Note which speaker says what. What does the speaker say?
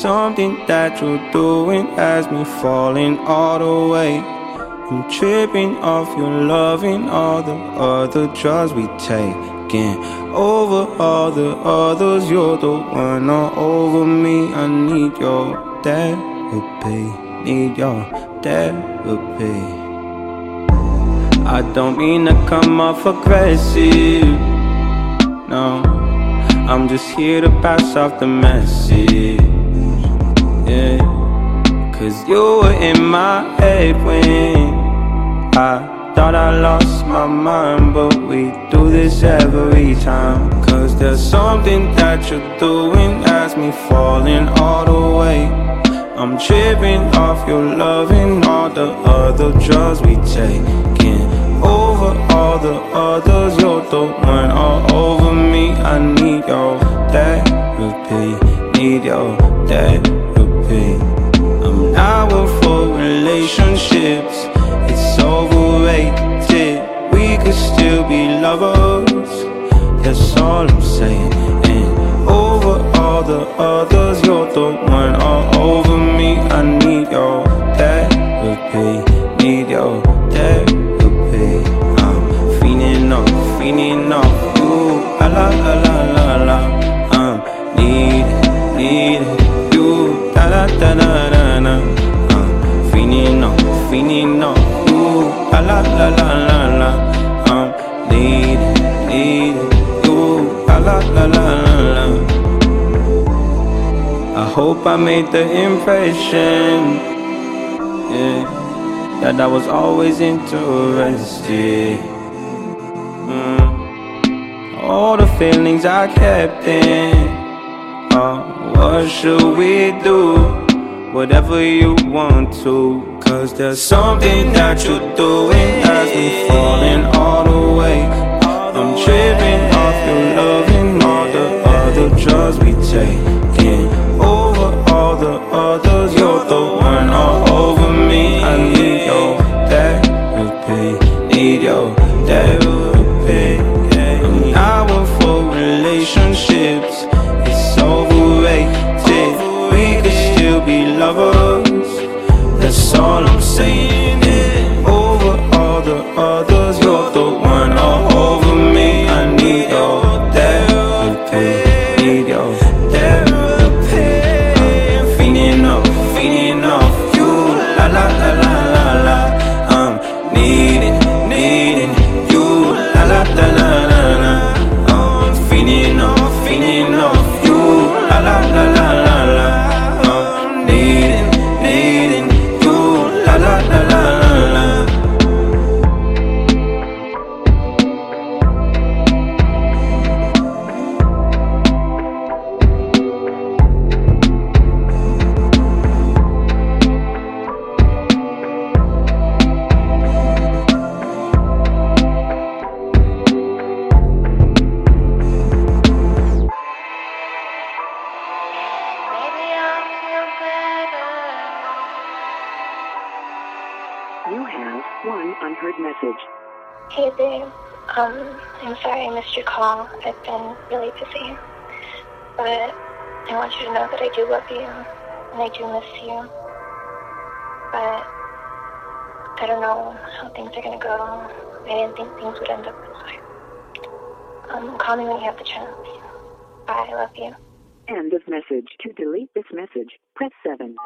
Speaker 1: something that you're doing has me falling all the way. I'm tripping off your loving all the other drugs we taking. Over all the others, you're the one all over me. I need your therapy, need your therapy. I don't mean to come off aggressive, no. I'm just here to pass off the message, you were in my head when I thought I lost my mind, but we do this every time. Cause there's something that you're doing has me falling all the way. I'm tripping off your loving all the other drugs we taking. Over all the others, you're the one all over me. I need your therapy, need your therapy. All I'm saying. And over all the others, you're the one all over me. I need your therapy, need your therapy. I'm feeling off, feeling off you. La la la la la. I'm needing, needing you. Da da da da da da. I'm feeling off, feeling off you. La la la la la. I'm needing, needing. La la la la. I hope I made the impression. Yeah that I was always interested. Mm. All the feelings I kept in. Oh, what should we do? Whatever you want to. Cause there's something that you're doing has me falling all feeling off,
Speaker 2: You have one unheard message.
Speaker 3: Hey babe, um, I'm sorry I missed your call. I've been really busy. But I want you to know that I do love you and I do miss you. But I don't know how things are gonna go. I didn't think things would end up this way. Um, call me when you have the chance. Bye, I love you.
Speaker 2: End of message. To delete this message, press 7.